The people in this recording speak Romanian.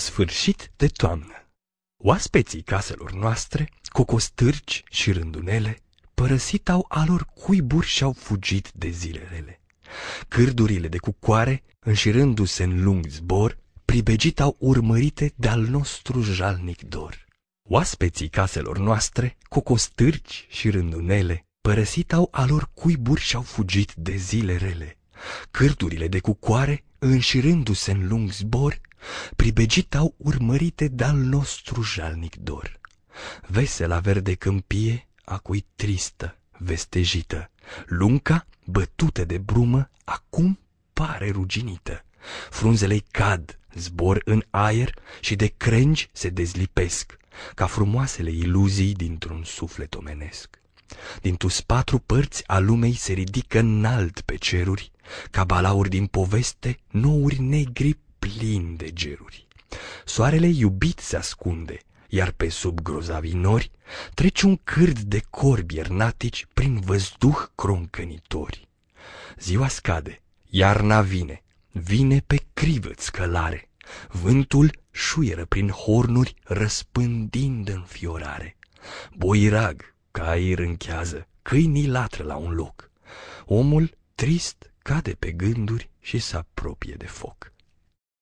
Sfârșit de toamnă Oaspeții caselor noastre, cocostârci și rândunele, părăsit au alor cuiburi și-au fugit de zilele. Cârdurile de cucoare, înșirându-se în lung zbor, pribegit au urmărite de-al nostru jalnic dor. Oaspeții caselor noastre, cocostârci și rândunele, părăsit au alor cuiburi și-au fugit de zile rele. Cârdurile de cucoare, înșirându-se în lung zbor, pribegit au urmărite de-al nostru jalnic dor. Vesela verde câmpie, a cui tristă, vestejită, lunca, bătută de brumă, acum pare ruginită. Frunzele cad, zbor în aer și de crengi se dezlipesc, ca frumoasele iluzii dintr-un suflet omenesc. Din tus patru părți a lumei se ridică înalt pe ceruri, ca balauri din poveste, nouri negri plini de geruri. Soarele iubit se ascunde, iar pe sub grozavii nori trece un cârd de corbi ernatici prin văzduh croncănitori. Ziua scade, iarna vine, vine pe crivă călare, vântul șuieră prin hornuri răspândind în fiorare. Boirag, caii rânchează, câinii latră la un loc. Omul, trist, cade pe gânduri și se apropie de foc.